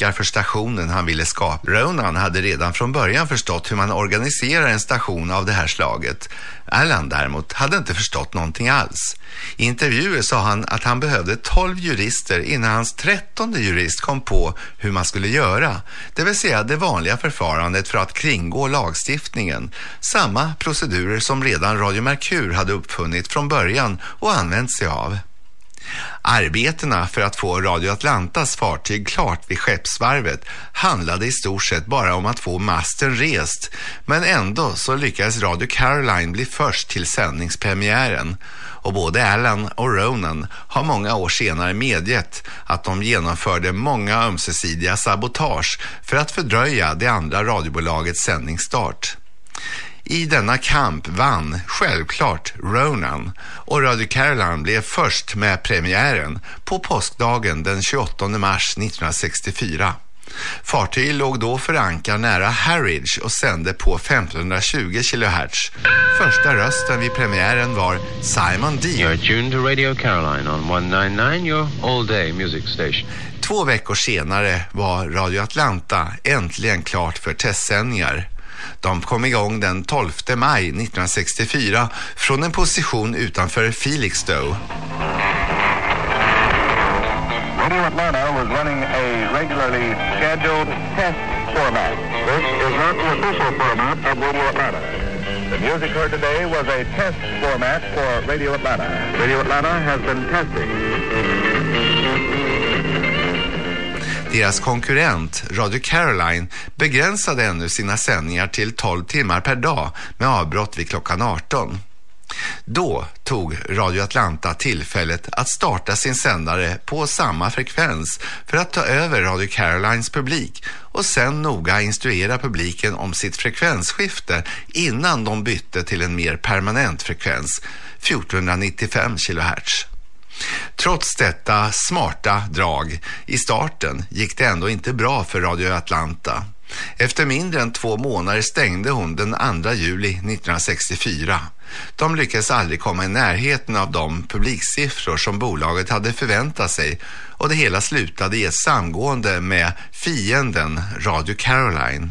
för stationen han ville skapa. Ronan hade redan från början förstått hur man organiserar en station av det här slaget. Alan däremot hade inte förstått någonting alls. I intervjuer sa han att han behövde 12 jurister innan hans trettonde jurist kom på hur man skulle göra. Det vill säga det vanliga förfarandet för att kringgå lagstiftningen. Samma procedurer som redan Radio Merkur hade uppfunnit från början och använt sig av. Arbetena för att få Radio Atlantas fartyg klart vid skeppsvarvet handlade i stort sett bara om att få masten rest, men ändå så lyckades Radio Caroline bli först till sändningspremiären. Och både Allen och Ronan har många år senare medgett att de genomförde många ömsesidiga sabotage för att fördröja det andra radiobolagets sändningsstart. I denna kamp vann självklart Ronan och Radio Caroline blev först med premiären på påskdagen den 28 mars 1964. Fartyget låg då för ankar nära Harwich och sände på 1520 kHz. Första rösten vid premiären var Simon Dean. You're tuned to Radio Caroline on 199, your all-day music station. Två veckor senare var Radio Atlanta äntligen klart för testsändningar. De kom igång den 12 maj 1964 från en position utanför Felixstowe. Radio Atlanta was running a regularly scheduled test format. This is not the official format of Radio Atlanta. The music heard today was a test format for Radio Atlanta. Radio Atlanta has been testing. Deras konkurrent, Radio Caroline, begränsade ännu sina sändningar till 12 timmar per dag med avbrott vid klockan 18. Då tog Radio Atlanta tillfället att starta sin sändare på samma frekvens för att ta över Radio Carolines publik och sen noga instruera publiken om sitt frekvensskifte innan de bytte till en mer permanent frekvens, 1495 kHz. Trots detta smarta drag i starten gick det ändå inte bra för Radio Atlanta. Efter mindre än två månader stängde hon den 2 juli 1964. De lyckades aldrig komma i närheten av de publiksiffror som bolaget hade förväntat sig och det hela slutade i ett samgående med fienden Radio Caroline.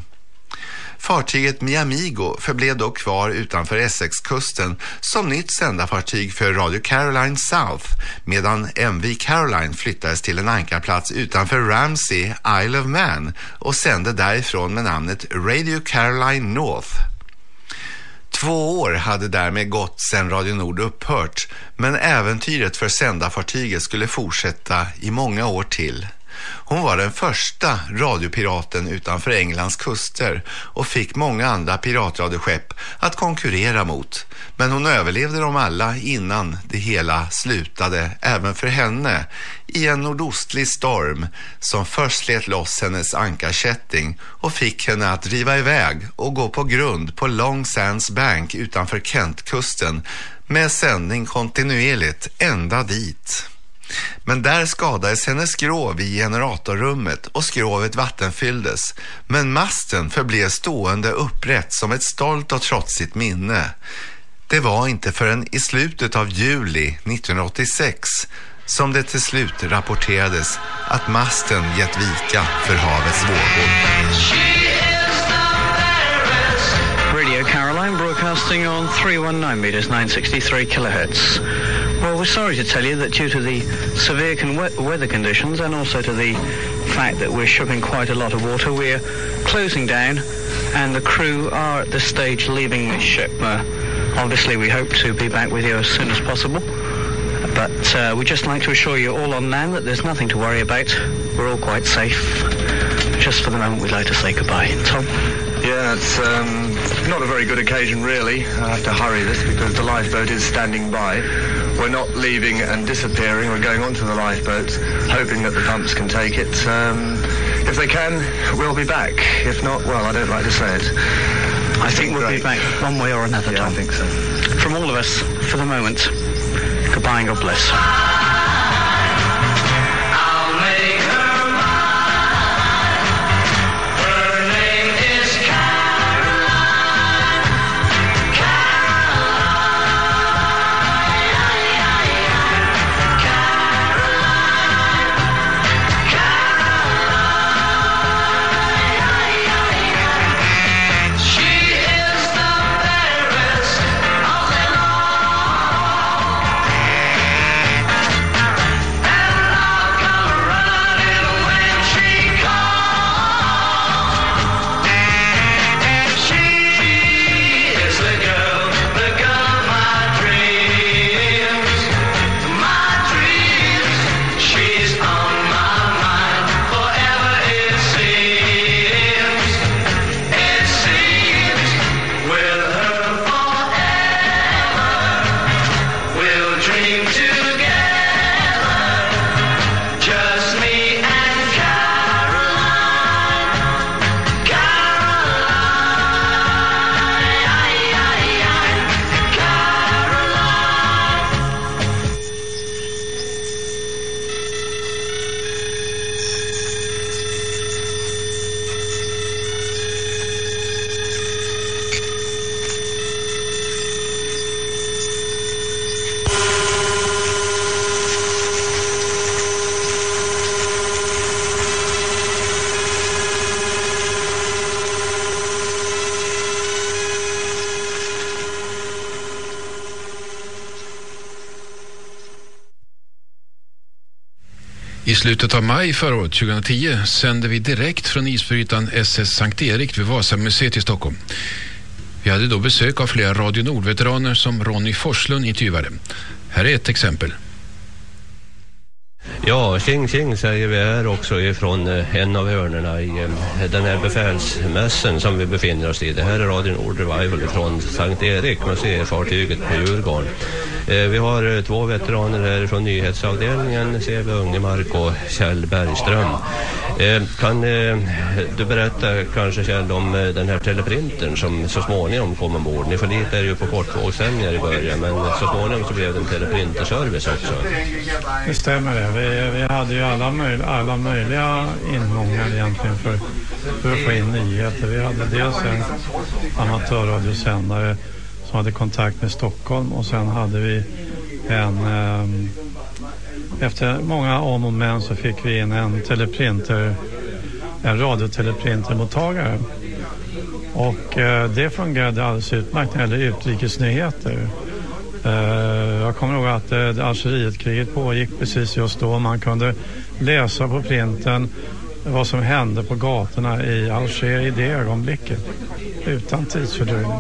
Fartyget Miamigo förblev dock kvar utanför Essexkusten som nytt sändarfartyg för Radio Caroline South medan MV Caroline flyttades till en ankarplats utanför Ramsey, Isle of Man och sände därifrån med namnet Radio Caroline North. Två år hade därmed gått sedan Radio Nord upphört men äventyret för sändarfartyget skulle fortsätta i många år till. Hon var den första radiopiraten utanför Englands kuster och fick många andra piratradioskepp att konkurrera mot. Men hon överlevde dem alla innan det hela slutade, även för henne, i en nordostlig storm som först slet loss hennes ankarkätting och fick henne att driva iväg och gå på grund på Long Sands Bank utanför Kentkusten med sändning kontinuerligt ända dit. Men där skadades hennes skrov i generatorrummet och skrovet vattenfylldes. Men masten förblev stående upprätt som ett stolt och trotsigt minne. Det var inte förrän i slutet av juli 1986 som det till slut rapporterades att masten gett vika för havets vågor. Caroline broadcasting on 319 meters, 963 kilohertz. Well, we're sorry to tell you that due to the severe con- weather conditions and also to the fact that we're shipping quite a lot of water, we're closing down and the crew are at this stage leaving the ship. Uh, obviously, we hope to be back with you as soon as possible. But uh, we'd just like to assure you all on land that there's nothing to worry about. We're all quite safe. Just for the moment, we'd like to say goodbye. Tom? Yeah, it's um, not a very good occasion, really. I have to hurry this because the lifeboat is standing by. We're not leaving and disappearing. We're going onto the lifeboat, hoping that the pumps can take it. Um, if they can, we'll be back. If not, well, I don't like to say it. I think we'll Great. be back one way or another, Yeah, Tom. I think so. From all of us, for the moment, goodbye and God bless. I slutet av maj förra året, 2010, sände vi direkt från isbrytaren SS Sankt Erik vid Vasamuseet i Stockholm. Vi hade då besök av flera Radio Nord-veteraner som Ronny Forslund intervjuade. Här är ett exempel. Ja, tjing tjing säger vi här också ifrån eh, en av hörnerna i eh, den här befälsmässen som vi befinner oss i. Det här är Radio Nord Revival från Sankt Erik, museifartyget på Djurgården. Eh, vi har eh, två veteraner här från nyhetsavdelningen, C.V. Ungemark och Kjell Bergström. Eh, kan eh, du berätta kanske Kjell om den här teleprintern som så småningom kom ombord? Ni förlitar ju på kortvågssändningar i början men så småningom så blev det en teleprinterservice också. Det stämmer det. Vi, vi hade ju alla, möj, alla möjliga ingångar egentligen för, för att få in nyheter. Vi hade dels en amatörradiosändare som hade kontakt med Stockholm och sen hade vi en eh, efter många om och men så fick vi in en teleprinter en radioteleprintermottagare. och eh, det fungerade alldeles utmärkt när det gäller utrikesnyheter. Eh, jag kommer ihåg att eh, Algerietkriget pågick precis just då. Man kunde läsa på printen vad som hände på gatorna i Alger i det ögonblicket utan tidsfördröjning.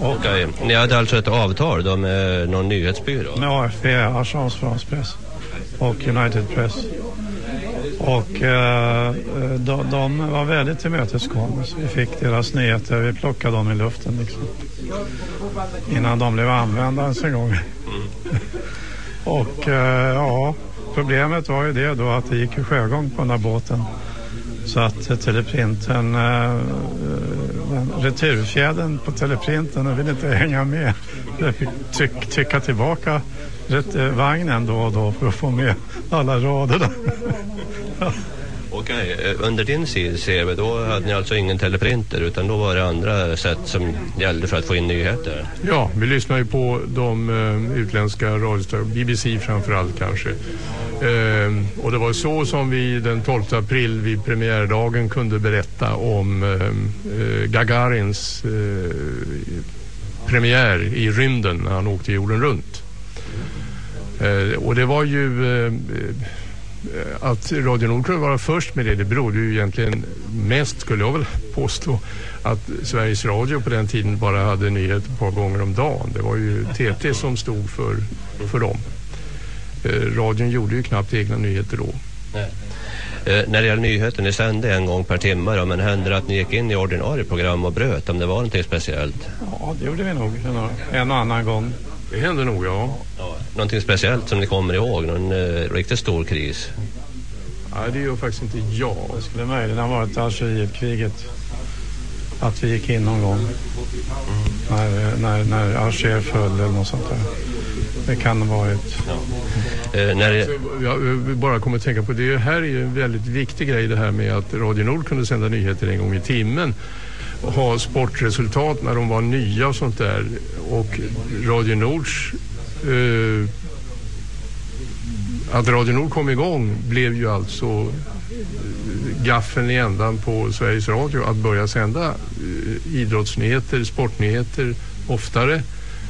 Okej, ni hade alltså ett avtal då med någon nyhetsbyrå? Med AFP, Agence France Press och United Press. Och eh, de, de, var väldigt tillmötesgående så vi fick deras nyheter, vi plockade dem i luften liksom. Innan de blev använda ens en gång. och eh, ja, problemet var ju det då att det gick i sjögång på den där båten. Så att teleprinten, eh, eh, returfjädern på teleprinten den ville inte hänga med. Jag fick tryck, trycka tillbaka eh, vagnen då och då för att få med alla raderna. Okej, eh, okay. under din CV då hade ni alltså ingen teleprinter utan då var det andra sätt som gällde för att få in nyheter? Ja, vi lyssnar ju på de uh, utländska radiostationerna, BBC framförallt kanske. Uh, och det var så som vi den 12 april vid premiärdagen kunde berätta om uh, Gagarins premiär i rymden när han åkte jorden runt. och det var ju att Radio Nord kunde vara först med det, det berodde ju egentligen mest, skulle jag väl påstå, att Sveriges Radio på den tiden bara hade nyheter ett par gånger om dagen. Det var ju TT som stod för, för dem. Eh, radion gjorde ju knappt egna nyheter då. Nej. Eh, när det gäller nyheter, ni sände en gång per timme då, men hände det att ni gick in i ordinarie program och bröt om det var någonting speciellt? Ja, det gjorde vi nog en och annan gång. Det hände nog, ja. ja. Någonting speciellt som ni kommer ihåg? Någon eh, riktigt stor kris? Nej, det gör faktiskt inte jag. Det skulle möjligen ha varit Algerietkriget. Att vi gick in någon gång. Mm. När, när, när Alger föll eller något sånt där. Det kan ha varit. Ja. Eh, när det... Jag bara kommer att tänka på det. Här är ju en väldigt viktig grej det här med att Radio Nord kunde sända nyheter en gång i timmen ha sportresultat när de var nya och sånt där. Och Radio Nords... Eh, att Radio Nord kom igång blev ju alltså eh, gaffeln i ändan på Sveriges Radio att börja sända eh, idrottsnyheter, sportnyheter oftare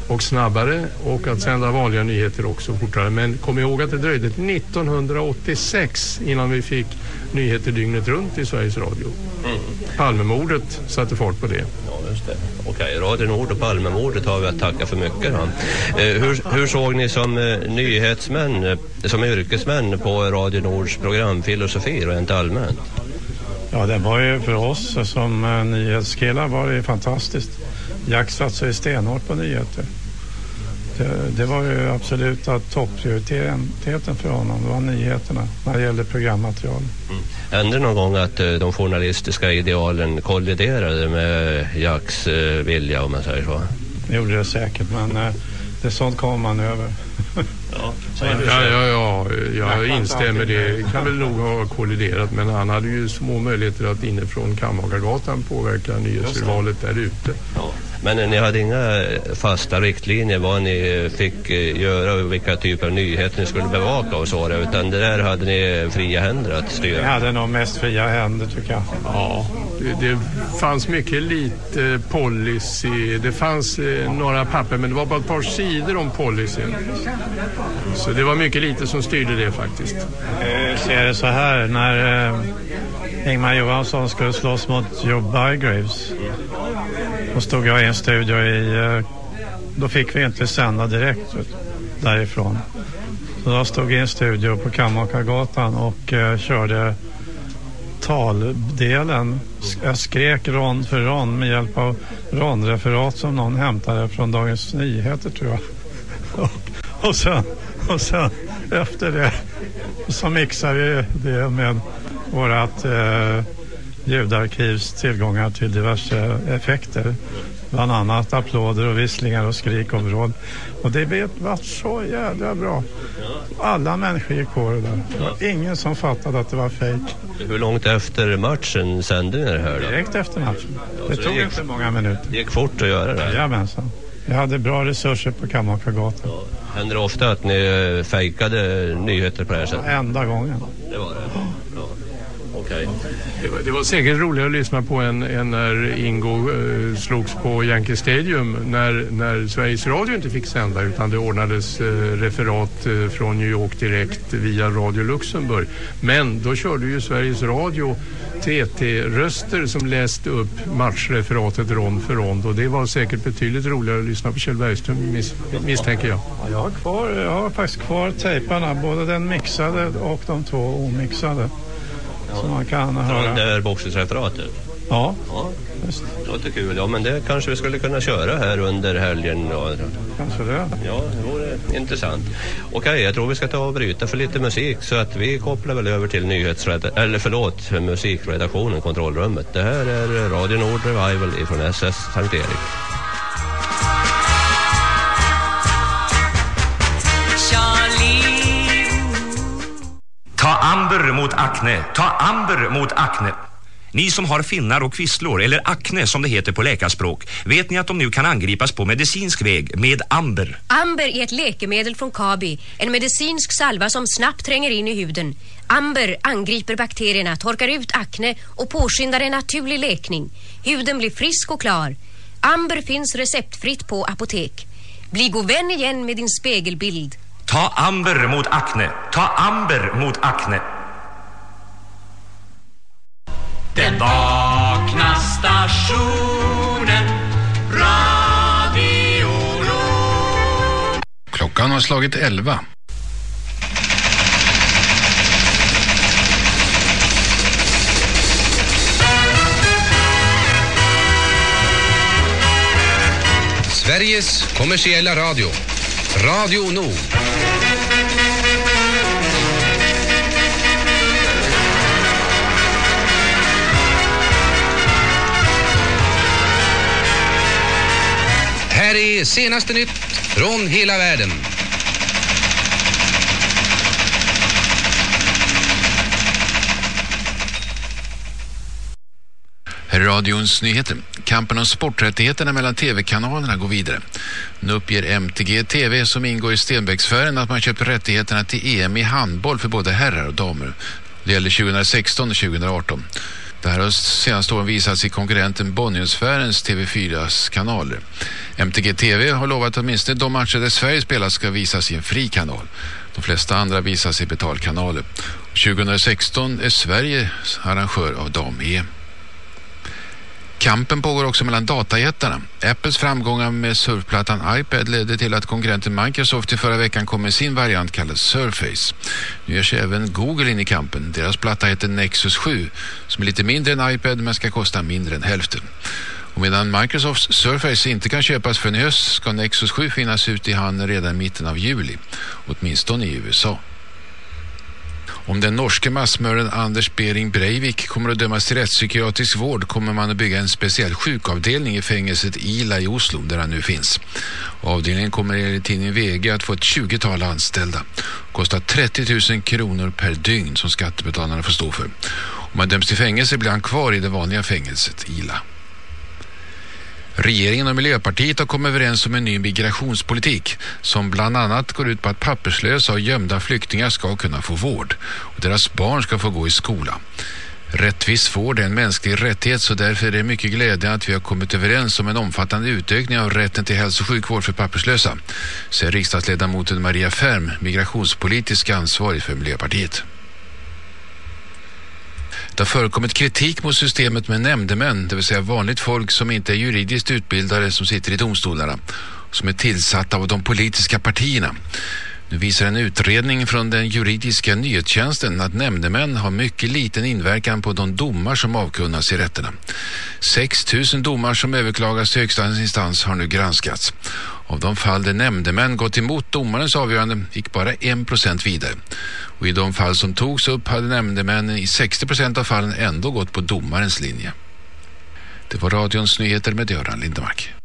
och snabbare och att sända vanliga nyheter också fortare. Men kom ihåg att det dröjde 1986 innan vi fick nyheter dygnet runt i Sveriges Radio. Mm. Palmemordet satte fart på det. Ja, just det. Okej, Radio Nord och Palmemordet har vi att tacka för mycket. Då. Eh, hur, hur, såg ni som eh, nyhetsmän, eh, som yrkesmän på Radio Nords programfilosofi rent allmänt? Ja, det var ju för oss som eh, nyhetskillar var det fantastiskt. Jack satsade stenhårt på nyheter. Det, det, var ju absolut topprioriteten för honom. Det var nyheterna när det gällde programmaterial. Mm. Hände det någon gång att eh, de journalistiska idealen kolliderade med Jacks eh, vilja om man säger så? Det gjorde det säkert men eh, det sånt kommer man över. ja, ja, ja, ja, jag instämmer. Det kan väl nog ha kolliderat men han hade ju små möjligheter att inifrån Kammakargatan påverka nyhetsurvalet där ute. Men ni hade inga fasta riktlinjer vad ni fick eh, göra och vilka typer av nyheter ni skulle bevaka och så, utan det där hade ni fria händer att styra? Vi hade nog mest fria händer tycker jag. Ja, det, det fanns mycket lite policy. Det fanns eh, några papper men det var bara ett par sidor om policyn. Så det var mycket lite som styrde det faktiskt. Jag ser det så här, när eh, Ingmar Johansson skulle slåss mot Joe Bygraves då stod jag i en studio i, eh, då fick vi inte sända direkt därifrån. Så jag stod i en studio på Kammakargatan och eh, körde taldelen. Jag skrek rond för rond med hjälp av rondreferat som någon hämtade från Dagens Nyheter tror jag. Och, och, sen, och sen efter det så mixade vi det med vårat eh, ljudarkivs tillgångar till diverse effekter. Bland annat applåder och visslingar och skrik och det var så jävla bra. Alla människor gick på det där. Det var ingen som fattade att det var fejk. Hur långt efter matchen sände ni det här då? Direkt efter matchen. Det tog det gick- inte många minuter. Det gick fort att göra det? Jajamensan. Vi hade bra resurser på Kammakargatan. Händer det ofta att ni fejkade nyheter på det här sättet? Enda gången. Det var det? Okej. Det var, det var säkert roligare att lyssna på än, än när Ingo eh, slogs på Yankee Stadium när, när Sveriges Radio inte fick sända utan det ordnades eh, referat eh, från New York direkt via Radio Luxemburg. Men då körde ju Sveriges Radio TT-röster som läste upp matchreferatet rond för rond och det var säkert betydligt roligare att lyssna på Kjell Bergström mis, misstänker jag. Ja, Jag har, kvar, jag har faktiskt kvar tejparna, både den mixade och de två omixade. Så man kan höra. det här boxningsreferatet? Ja, Ja, det låter kul. Ja, men det kanske vi skulle kunna köra här under helgen. Då. kanske det. Ja, det vore intressant. Okej, jag tror vi ska ta och bryta för lite musik så att vi kopplar väl över till nyhetsredaktionen, eller förlåt, musikredaktionen, kontrollrummet. Det här är Radio Nord Revival ifrån SS Sankt Erik. Amber mot akne. Ta Amber mot akne. Ni som har finnar och kvisslor, eller akne som det heter på läkarspråk, vet ni att de nu kan angripas på medicinsk väg med Amber? Amber är ett läkemedel från Kabi, en medicinsk salva som snabbt tränger in i huden. Amber angriper bakterierna, torkar ut akne och påskyndar en naturlig läkning. Huden blir frisk och klar. Amber finns receptfritt på apotek. Bli god vän igen med din spegelbild. Ta Amber mot akne. Ta Amber mot akne. Den vakna stationen Radio Nord. Klockan har slagit 11. Sveriges kommersiella radio. Radio Nord. Här är senaste nytt från hela världen. Radions nyheter. Kampen om sporträttigheterna mellan tv-kanalerna går vidare. Nu uppger MTG TV som ingår i Stenbecksfären att man köpt rättigheterna till EM i handboll för både herrar och damer. Det gäller 2016 och 2018. Det här har senaste åren visats i konkurrenten Bonniersfärens TV4s kanaler. MTG TV har lovat att åtminstone de matcher där Sverige spelar ska visas i en fri kanal. De flesta andra visas i betalkanaler. 2016 är Sverige arrangör av dam-EM. Kampen pågår också mellan datajättarna. Apples framgångar med surfplattan iPad ledde till att konkurrenten Microsoft i förra veckan kom med sin variant kallad Surface. Nu ger sig även Google in i kampen. Deras platta heter Nexus 7 som är lite mindre än iPad men ska kosta mindre än hälften. Och medan Microsofts Surface inte kan köpas förrän i höst ska Nexus 7 finnas ute i handeln redan i mitten av juli, åtminstone i USA. Om den norske massmördaren Anders Bering Breivik kommer att dömas till rättspsykiatrisk vård kommer man att bygga en speciell sjukavdelning i fängelset Ila i Oslo där han nu finns. Avdelningen kommer enligt tidningen VG att få ett 20-tal anställda. Kostar 30 000 kronor per dygn som skattebetalarna får stå för. Om han döms till fängelse blir han kvar i det vanliga fängelset Ila. Regeringen och Miljöpartiet har kommit överens om en ny migrationspolitik som bland annat går ut på att papperslösa och gömda flyktingar ska kunna få vård och deras barn ska få gå i skola. Rättvis vård är en mänsklig rättighet så därför är det mycket glädjande att vi har kommit överens om en omfattande utökning av rätten till hälso- och sjukvård för papperslösa, säger riksdagsledamoten Maria Färm, migrationspolitisk ansvarig för Miljöpartiet. Det har förekommit kritik mot systemet med nämndemän, det vill säga vanligt folk som inte är juridiskt utbildade som sitter i domstolarna, som är tillsatta av de politiska partierna. Nu visar en utredning från den juridiska nyhetstjänsten att nämndemän har mycket liten inverkan på de domar som avkunnas i rätterna. 6 000 domar som överklagas till högsta instans har nu granskats. Av de fall där nämndemän gått emot domarens avgörande gick bara 1% vidare. Och i de fall som togs upp hade nämndemännen i 60% av fallen ändå gått på domarens linje. Det var radions nyheter med Göran Lindemark.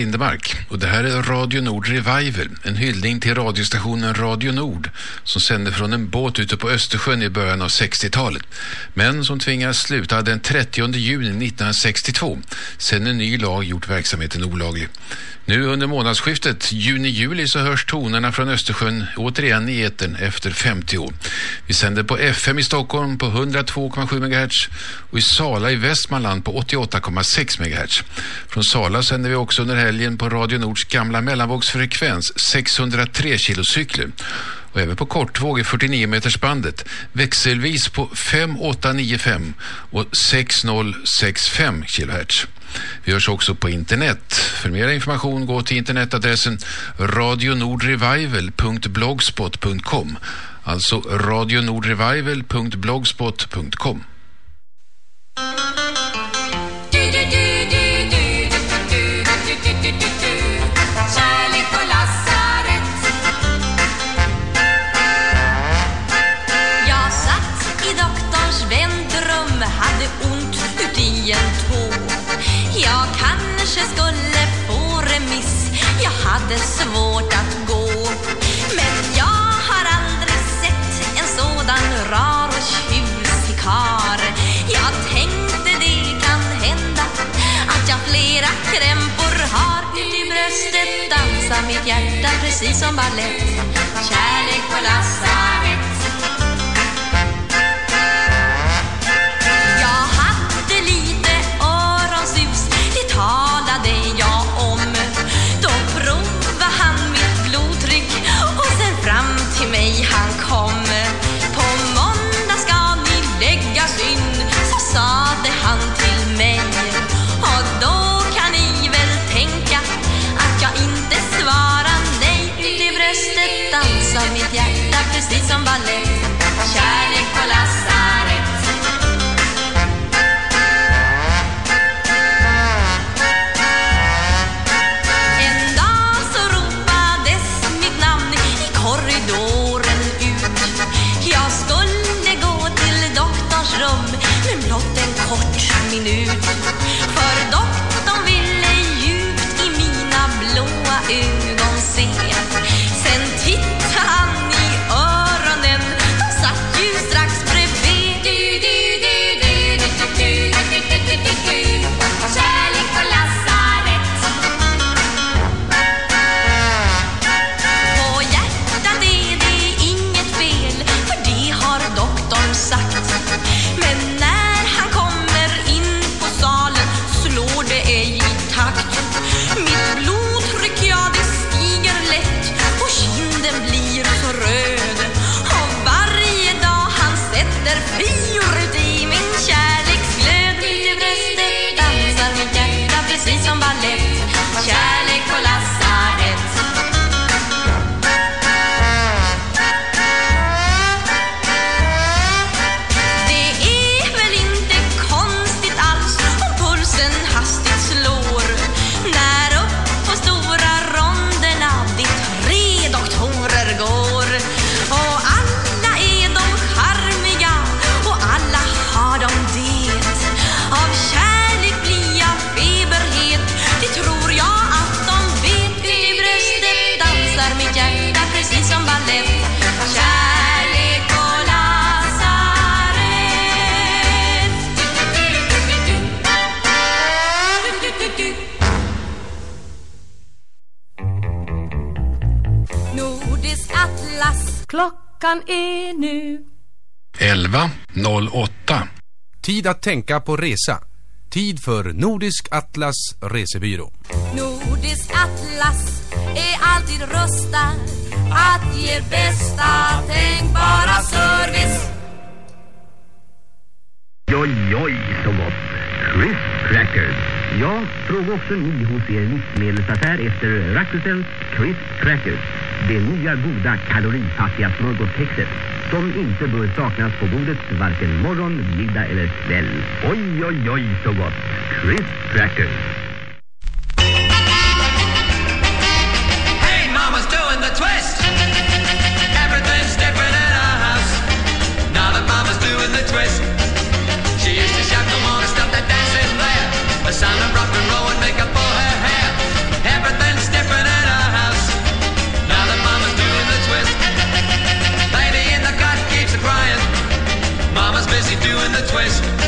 Lindemark och det här är Radio Nord Revival, en hyllning till radiostationen Radio Nord som sände från en båt ute på Östersjön i början av 60-talet men som tvingas sluta den 30 juni 1962 sedan en ny lag gjort verksamheten olaglig. Nu under månadsskiftet juni-juli så hörs tonerna från Östersjön återigen i etern efter 50 år. Vi sänder på FM i Stockholm på 102,7 MHz och i Sala i Västmanland på 88,6 MHz. Från Sala sänder vi också under helgen på Radio Nords gamla mellanvågsfrekvens 603 kilocykler och även på kortvåg i 49 meters bandet växelvis på 5895 och 6065 kHz. Vi hörs också på internet. För mer information gå till internetadressen radionordrevival.blogspot.com alltså radionordrevival.blogspot.com dansar mitt hjärta precis som ballett. Kärlek på lasta hjärta Precis Klockan är nu 11.08. Tid att tänka på resa. Tid för Nordisk Atlas resebyrå. Nordisk atlas är alltid rustad att ge bästa tänkbara service. Oj, oj, så gott. Crisp Crackers. Ja, fråga också ni hos er livsmedelsaffär efter Rackelsens Crisp Crackers. Det nya goda kalorifattiga smörgåstextet som inte bör saknas på bordet varken morgon, middag eller kväll. Oj, oj, oj, så gott. Crisp Crackers. Hey, mama's doing the twist. Everything's different our house. Now that mama's doing the twist. She used to shout, come on and stop that dancing there. The sound of rock doing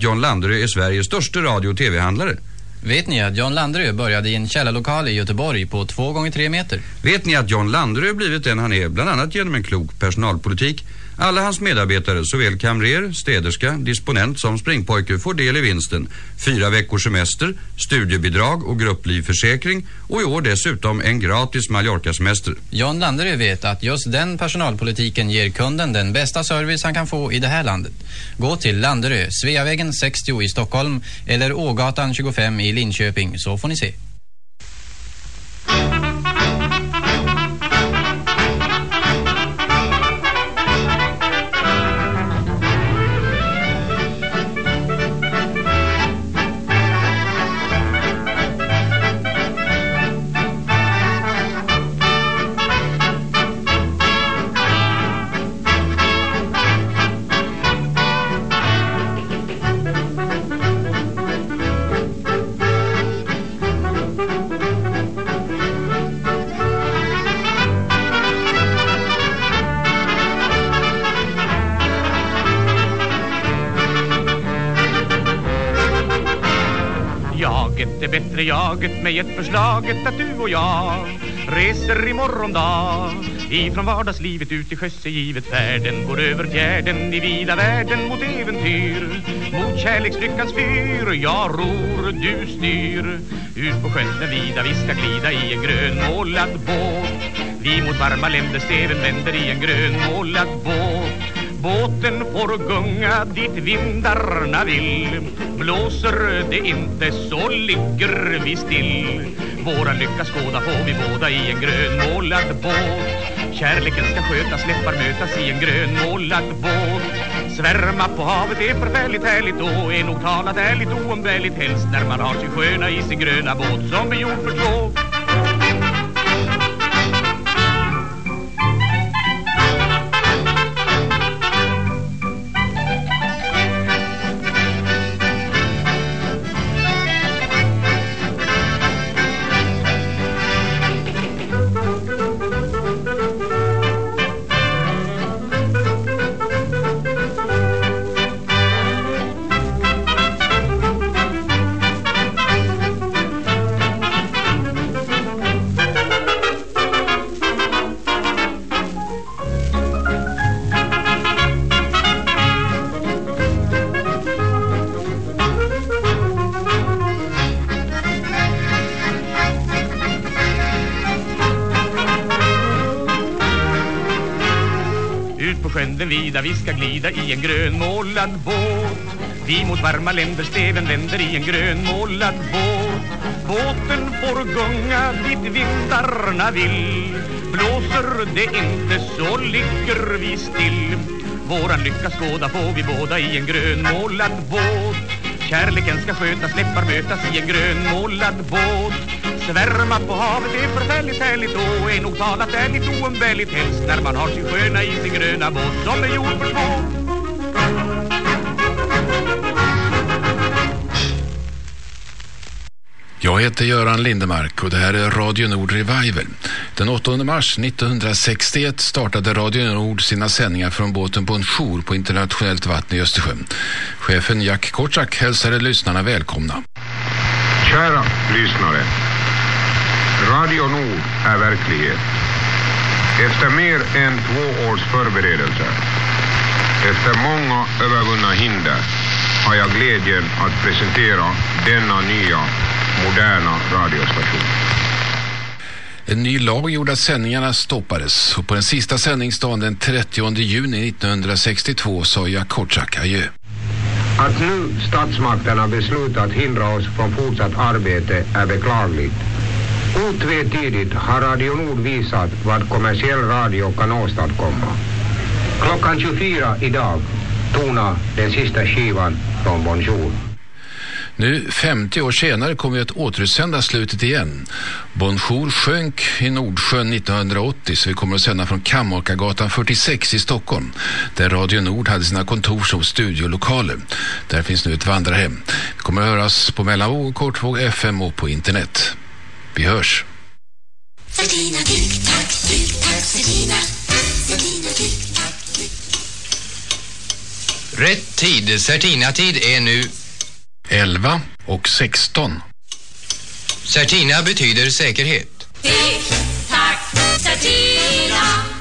att John Landerö är Sveriges största radio- och tv-handlare? Vet ni att John Landerö började i en källarlokal i Göteborg på 2 gånger 3 meter? Vet ni att John Landerö blivit den han är bland annat genom en klok personalpolitik? Alla hans medarbetare, såväl kamrer, städerska, disponent som springpojke får del i vinsten. Fyra veckors semester, studiebidrag och grupplivförsäkring och i år dessutom en gratis Mallorca-semester. John Landerö vet att just den personalpolitiken ger kunden den bästa service han kan få i det här landet. Gå till Landerö, Sveavägen 60 i Stockholm eller Ågatan 25 i Linköping så får ni se. Förslaget att du och jag reser i morgondag ifrån vardagslivet ut i sjöss är givet färden går över fjärden i vida världen mot äventyr mot kärlekslyckans fyr. Jag ror, du styr ut på sjön den vida vi ska glida i en grönmålad båt. Vi mot varma länder steven vänder i en grönmålad båt. Båten får gunga dit vindarna vill. Blåser det inte så ligger vi still. Våra lycka skåda får vi båda i en grönmålad båt. Kärleken ska skötas, läppar mötas i en grönmålad båt. Svärma på havet är förfärligt härligt och Är nog talat ärligt oumbärligt. Helst När man har sin sköna i sin gröna båt Som är gjord för två. Ska glida i en grönmålad båt. Vi mot varma länder steven vänder i en grönmålad båt. Båten får gunga dit vindarna vill. Blåser det inte så ligger vi still. Våran lycka skåda får vi båda i en grönmålad båt. Kärleken ska skötas, läppar mötas i en grönmålad båt. Svärma på havet är förfärligt härligt och är nog talat ärligt oumbärligt helst när man har sin sköna i sin gröna båt som är gjord för två. Jag heter Göran Lindemark och det här är Radio Nord Revival. Den 8 mars 1961 startade Radio Nord sina sändningar från båten på en jour på internationellt vatten i Östersjön. Chefen Jack Korczak hälsade lyssnarna välkomna. Kära lyssnare. Radio Nord är verklighet. Efter mer än två års förberedelser, efter många övervunna hinder, har jag glädjen att presentera denna nya, moderna radiostation. En ny lag gjorde att sändningarna stoppades och på den sista sändningsdagen den 30 juni 1962 sa Jack Korczak adjö. Att nu statsmakterna beslutat hindra oss från fortsatt arbete är beklagligt. Otvetydigt har Radio Nord visat vad kommersiell radio kan åstadkomma. Klockan 24 idag tonar den sista skivan från Bonjour. Nu 50 år senare kommer vi att återutsända slutet igen. Bonjour sjönk i Nordsjön 1980 så vi kommer att sända från Kammarkagatan 46 i Stockholm där Radio Nord hade sina kontor som studiolokaler. Där finns nu ett vandrarhem. Vi kommer att höras på mellanvåg, kortvåg, FM och på internet. Vi hörs. Certina, tick-tack, tick-tack, Certina. Certina, tick-tack, Rätt tid, Certina-tid är nu 11 och 16. Certina betyder säkerhet. tick-tack, Certina. His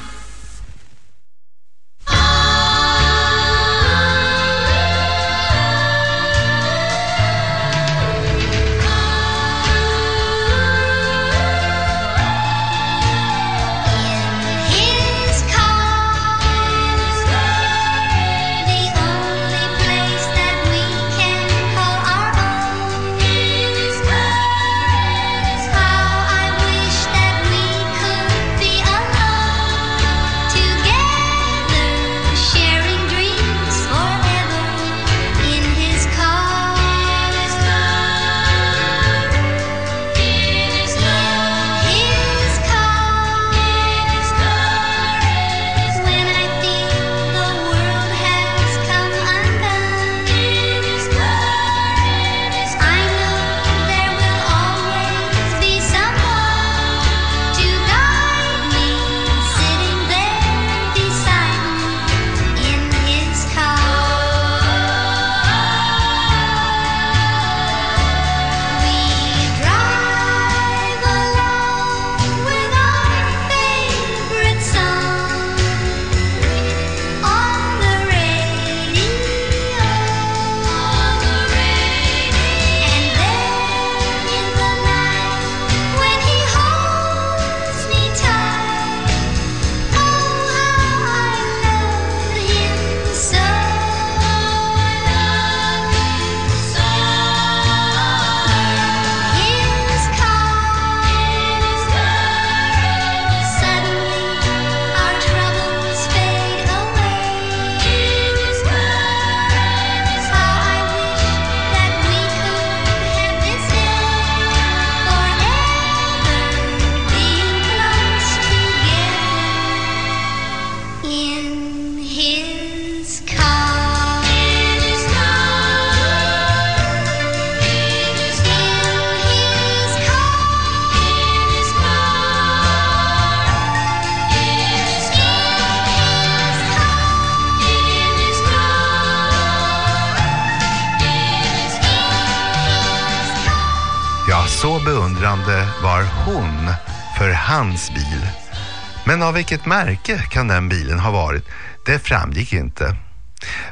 Men av vilket märke kan den bilen ha varit? Det framgick inte.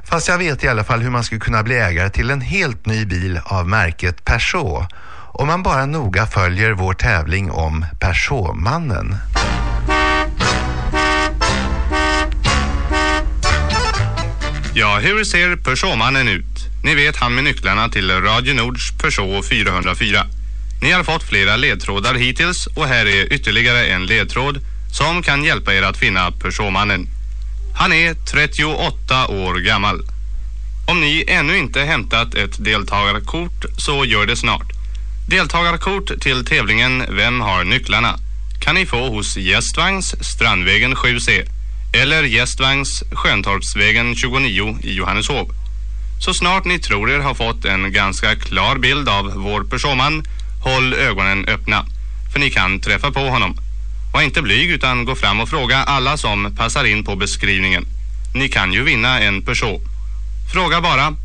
Fast jag vet i alla fall hur man skulle kunna bli ägare till en helt ny bil av märket Peugeot om man bara noga följer vår tävling om Peugeotmannen. Ja, hur ser Peugeotmannen ut? Ni vet han med nycklarna till Radio Nords Peugeot 404. Ni har fått flera ledtrådar hittills och här är ytterligare en ledtråd som kan hjälpa er att finna Peugeotmannen. Han är 38 år gammal. Om ni ännu inte hämtat ett deltagarkort så gör det snart. Deltagarkort till tävlingen Vem har nycklarna? kan ni få hos Gästvagns Strandvägen 7C eller Gästvagns Sköntorpsvägen 29 i Johanneshov. Så snart ni tror er ha fått en ganska klar bild av vår personman, håll ögonen öppna. För ni kan träffa på honom. Var inte blyg utan gå fram och fråga alla som passar in på beskrivningen. Ni kan ju vinna en Peugeot. Fråga bara,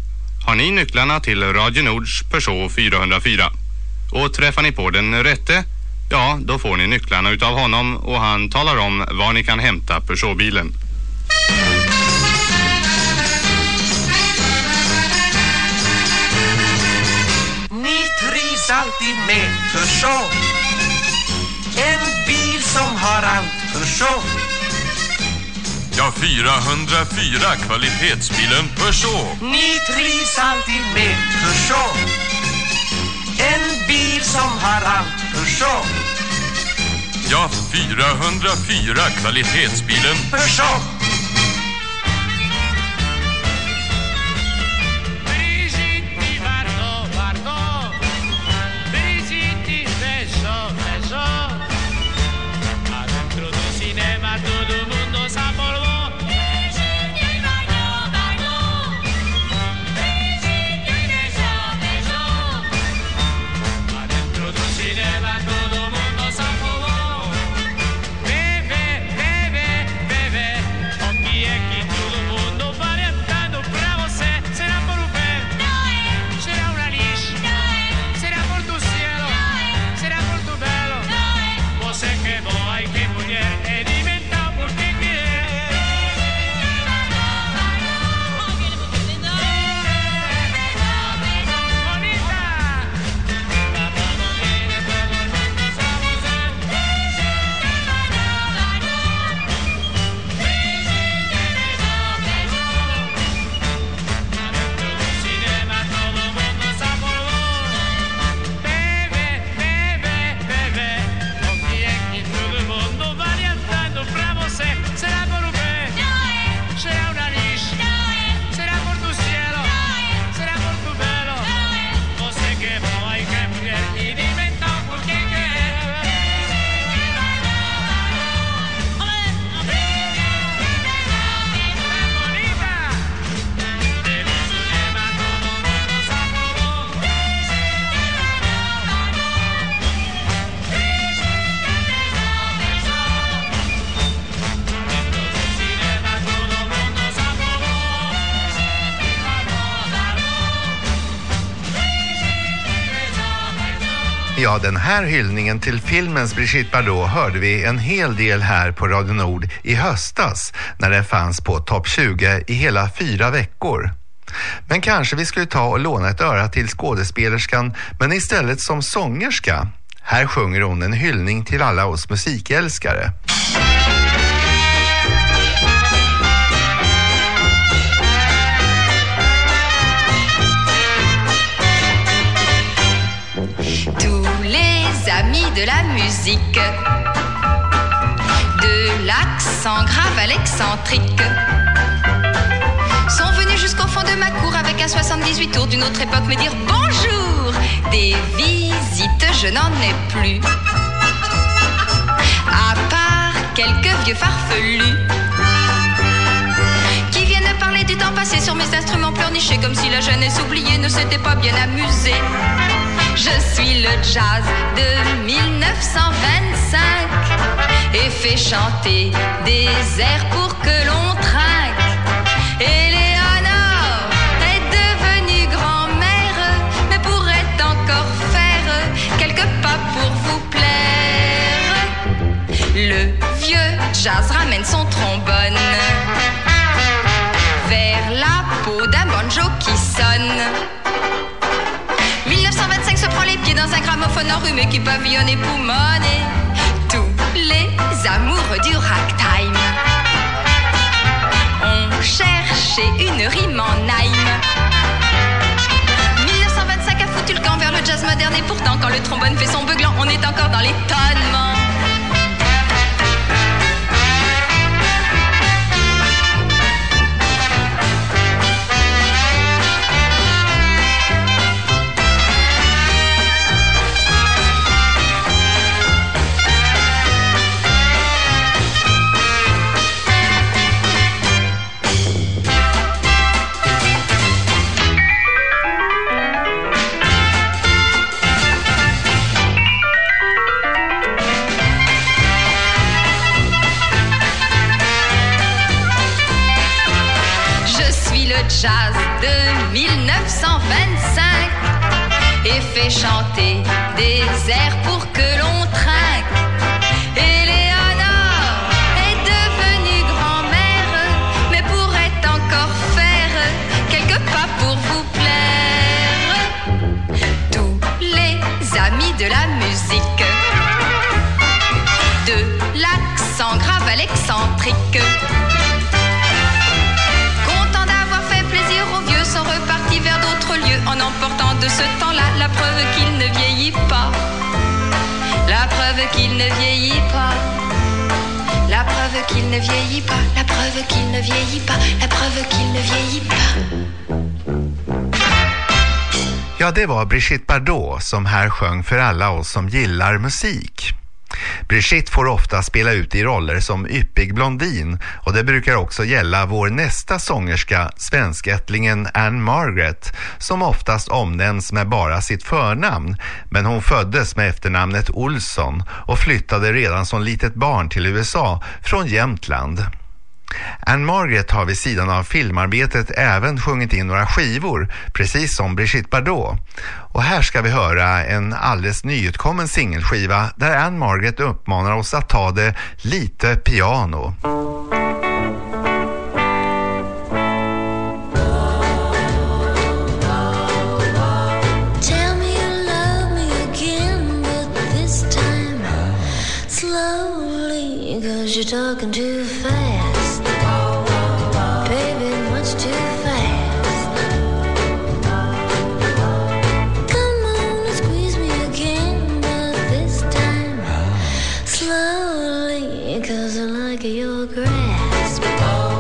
har ni nycklarna till Radio Nords Peugeot 404? Och träffar ni på den rätte, ja då får ni nycklarna utav honom och han talar om var ni kan hämta Peugeotbilen. Ni trivs alltid med Peugeot En som har allt Peugeot Ja, 404 kvalitetsbilen Peugeot. Ni trivs alltid med Peugeot. En bil som har allt Peugeot Ja, 404 kvalitetsbilen Peugeot Ja, den här hyllningen till filmens Brigitte Bardot hörde vi en hel del här på Radio Nord i höstas när den fanns på topp 20 i hela fyra veckor. Men kanske vi skulle ta och låna ett öra till skådespelerskan men istället som sångerska. Här sjunger hon en hyllning till alla oss musikälskare. De l'accent grave à l'excentrique, sont venus jusqu'au fond de ma cour avec un 78 tours d'une autre époque me dire bonjour. Des visites, je n'en ai plus. À part quelques vieux farfelus qui viennent parler du temps passé sur mes instruments pleurnichés comme si la jeunesse oubliée ne s'était pas bien amusée. Je suis le jazz de 1925 et fais chanter des airs pour que l'on trinque. Éléonore est devenue grand-mère, mais pourrait encore faire quelques pas pour vous plaire. Le vieux jazz ramène son gramophone enrhumé qui pavillonne et poumonne et tous les amoureux du ragtime. On cherche chercher une rime en Naïm. 1925 a foutu le camp vers le jazz moderne et pourtant quand le trombone fait son beuglant, on est encore dans l'étonnement. fait chanter. Preuve qu'il ne vieillit pas. La preuve qu'il ne vieillit pas. La preuve qu'il ne vieillit pas. La preuve qu'il ne vieillit pas. La preuve qu'il ne vieillit pas. Ja, det var Brigitte Bardot som här sjöng för alla oss som gillar musik. Brigitte får ofta spela ut i roller som yppig blondin och det brukar också gälla vår nästa sångerska, svenskättlingen Anne Margaret, som oftast omnämns med bara sitt förnamn, men hon föddes med efternamnet Olsson och flyttade redan som litet barn till USA från Jämtland. Anne Margaret har vid sidan av filmarbetet även sjungit in några skivor, precis som Brigitte Bardot. Och här ska vi höra en alldeles nyutkommen singelskiva där Anne Margaret uppmanar oss att ta det lite piano. Cause you're talking too cause I like your grasp.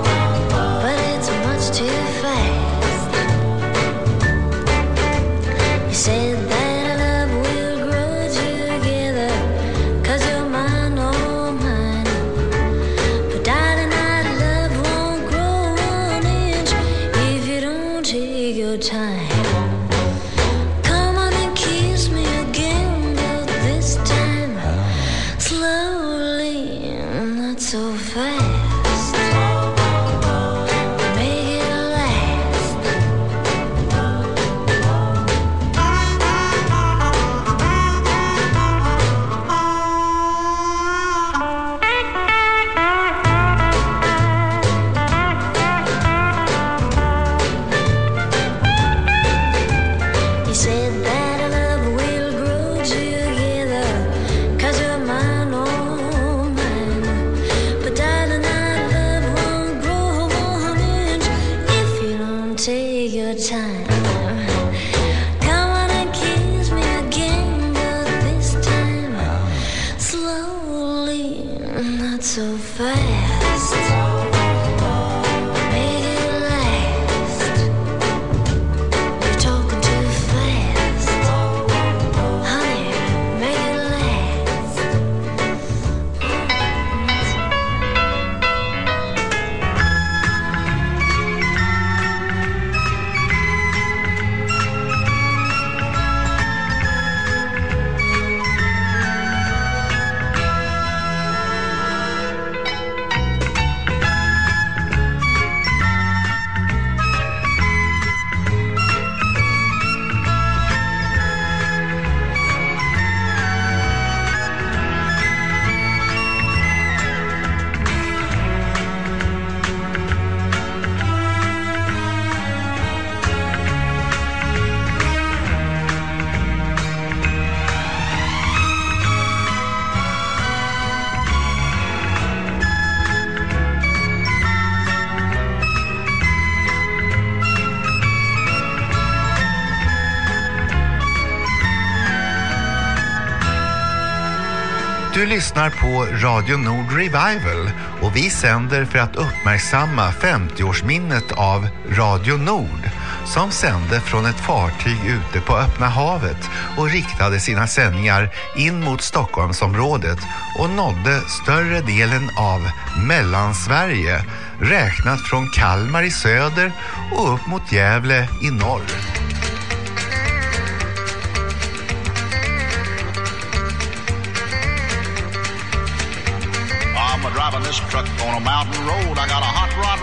Du lyssnar på Radio Nord Revival och vi sänder för att uppmärksamma 50-årsminnet av Radio Nord som sände från ett fartyg ute på öppna havet och riktade sina sändningar in mot Stockholmsområdet och nådde större delen av Mellansverige räknat från Kalmar i söder och upp mot Gävle i norr.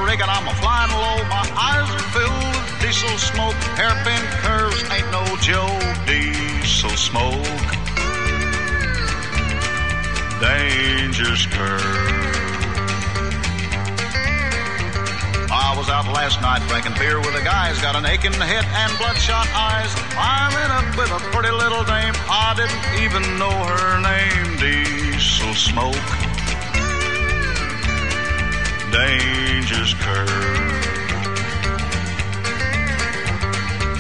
Rig and I'm a flying low. My eyes are filled with diesel smoke. Hairpin curves ain't no Joe. Diesel smoke. Dangerous curve. I was out last night drinking beer with a guy. He's got an aching head and bloodshot eyes. I met up with a pretty little dame. I didn't even know her name. Diesel smoke dangerous curve.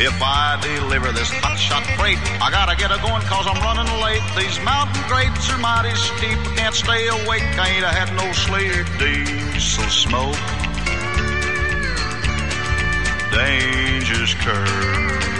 If I deliver this hotshot freight, I gotta get a going cause I'm running late. These mountain grades are mighty steep. Can't stay awake, I ain't had no sleep. Diesel smoke. Dangerous curve.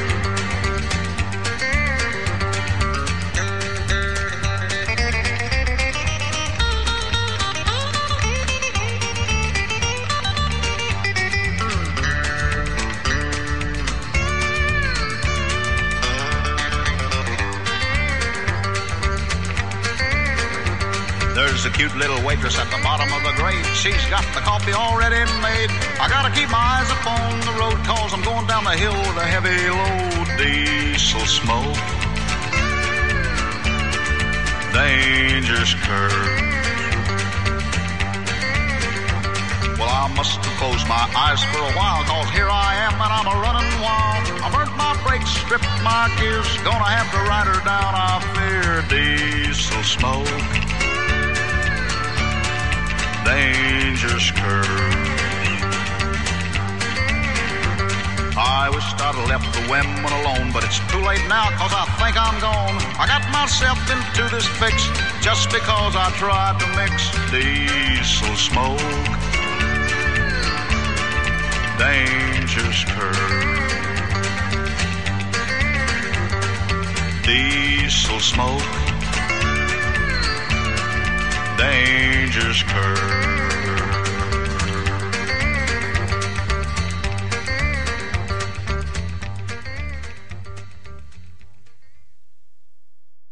Cute little waitress at the bottom of the grade. She's got the coffee already made. I gotta keep my eyes upon the road cause I'm going down the hill with a heavy load. Diesel smoke. Dangerous curve. Well, I must have closed my eyes for a while cause here I am and I'm a running wild. I burnt my brakes, stripped my gears. Gonna have to ride her down, I fear. Diesel smoke dangerous curve. I wished I'd left the women alone, but it's too late now cause I think I'm gone. I got myself into this fix just because I tried to mix diesel smoke. Dangerous curve. Diesel smoke dangerous curve.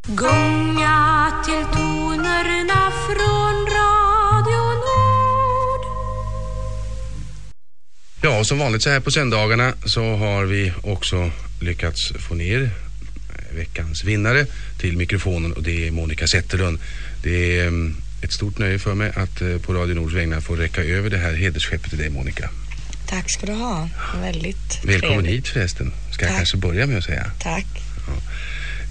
Gunga till tonerna från Radio Nord. Ja, som vanligt så här på söndagarna så har vi också lyckats få ner veckans vinnare till mikrofonen och det är Monica Zetterlund. Det är mm, ett stort nöje för mig att eh, på Radio Nords vägnar få räcka över det här hedersskeppet till dig Monica. Tack ska du ha. Väldigt Välkommen trevligt. hit förresten, ska jag Tack. kanske börja med att säga. Tack.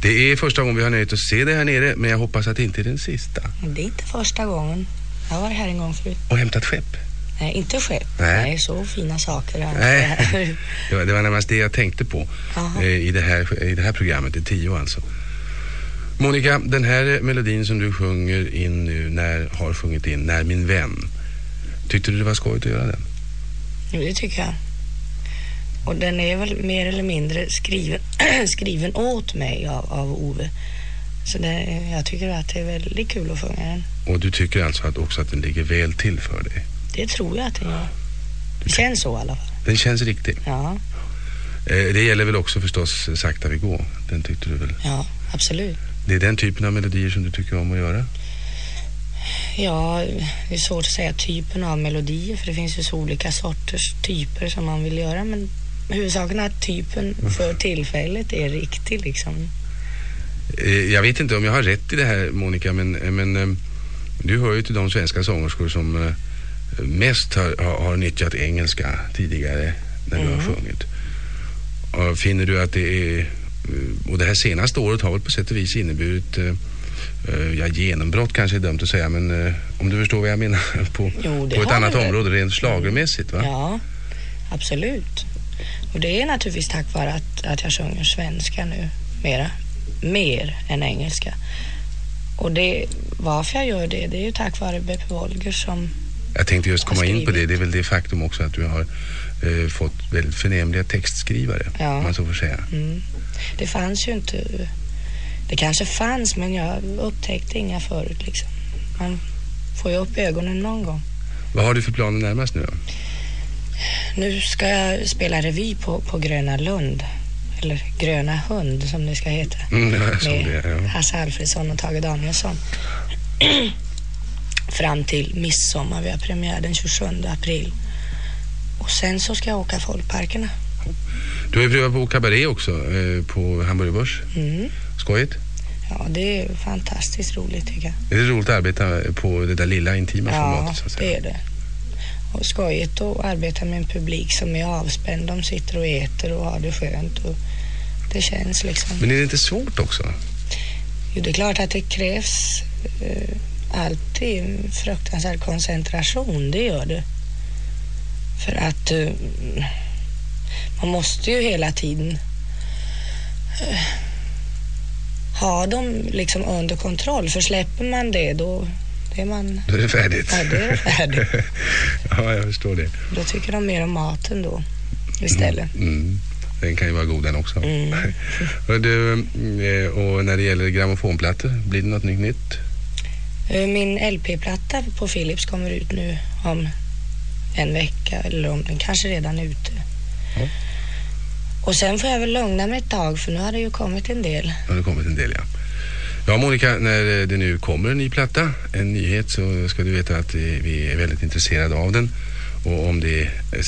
Det är första gången vi har nöjt att se dig här nere men jag hoppas att det inte är den sista. Det är inte första gången. Jag har varit här en gång förut. Och hämtat skepp. Nej, inte skepp. Nej. Nej, så fina saker. här. Nej, det var, det var närmast det jag tänkte på eh, i, det här, i det här programmet, i tio alltså. Monica, den här melodin som du sjunger in nu, när, har sjungit in, När min vän. Tyckte du det var skojigt att göra den? Jo, det tycker jag. Och den är väl mer eller mindre skriven, skriven åt mig av, av Ove. Så det, jag tycker att det är väldigt kul att sjunga den. Och du tycker alltså att också att den ligger väl till för dig? Det tror jag att den gör. Det känns så i alla fall. Den känns riktig. Ja, Eh, det gäller väl också förstås Sakta vi går. Den tyckte du väl? ja, absolut. Det är den typen av melodier som du tycker om att göra? Ja, det är svårt att säga typen av melodier för det finns ju så olika sorters typer som man vill göra men huvudsaken är att typen för tillfället är riktig liksom. Eh, Jag vet inte om jag har rätt i det här Monica men, men eh, du hör ju till de svenska sångerskor som eh, mest har, har, nyttjat engelska tidigare när du har sjungit. Och finner du att det är, eh, och det här senaste året har väl på sätt och vis inneburit eh, eh, Ja, genombrott kanske är dumt att säga men eh, om du förstår vad jag menar på, Jo, på ett annat det område rent schlagermässigt va? Ja, absolut. Och det är naturligtvis tack vare att, att jag sjunger svenska nu mera. Mer än engelska. Och det, varför jag gör det, det är ju tack vare Beppe Wolger som Jag tänkte just komma in på det. Det är väl det faktum också att du har eh, fått väldigt förnämliga textskrivare. Ja. Om man så får säga. Mm. Det fanns ju inte... Det kanske fanns, men jag upptäckte inga förut liksom. Man får ju upp ögonen någon gång. Vad har du för planer närmast nu då? Nu ska jag spela revy på, på Gröna Lund. Eller Gröna Hund som det ska heta. Mm, Med det. Ja. Hasse Alfredsson och Tage Danielsson. Fram till midsommar. Vi har premiär den 27 april. Och sen så ska jag åka folkparkerna. Du har ju prövat på kabaré också eh, på Hamburger Börs. Mm. Skojigt. Ja, det är fantastiskt roligt tycker jag. Är det roligt att arbeta på det där lilla intima Ja, formatet? Säga? det är det. Och skojigt att arbeta med en publik som är avspänd. De sitter och äter och har det skönt. Och det känns liksom... Men är det inte svårt också? Jo, det är klart att det krävs eh, alltid fruktansvärd koncentration. Det gör det. För att eh, man måste ju hela tiden eh, ha dem liksom under kontroll. För släpper man det då är man... Då är det färdigt. Ja, det är färdigt. ja, jag förstår det. Då tycker de mer om maten då istället. Mm. Den kan ju vara god den också. Mm. Du, eh, och när det gäller grammofonplattor, blir det något nytt nytt? Eh, Min LP-platta på Philips kommer ut nu om en vecka eller om den kanske redan är ute. Ja. Och sen får jag väl lugna mig ett tag för nu har det ju kommit en del. Ja, det har kommit en del ja. Ja Monica, när eh, det nu kommer en ny platta, en nyhet så ska du veta att eh, vi är väldigt intresserade av den. Och om det sen